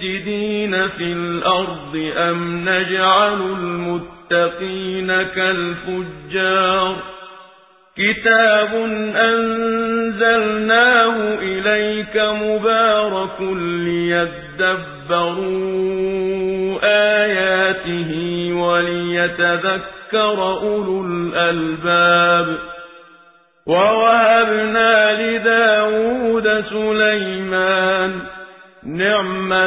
في الأرض أم نجعل المتقين كالفجار كتاب أنزلناه إليك مبارك ليدبروا آياته وليتذكر أولو الألباب ووهبنا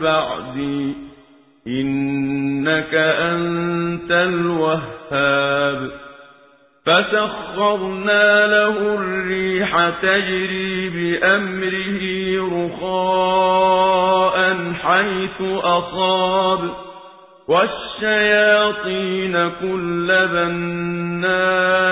بعدي إنك أنت الوهاب. فسخرنا له الريح تجري بأمره رخاء حيث أصاب. والشياطين كل بناء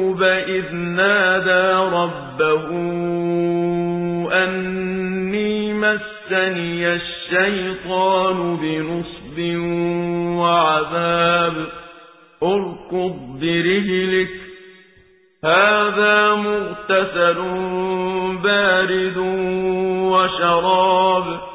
أني مسني الشيطان بنصب وعذاب. اركض برجلك هذا مغتسل بارد وشراب.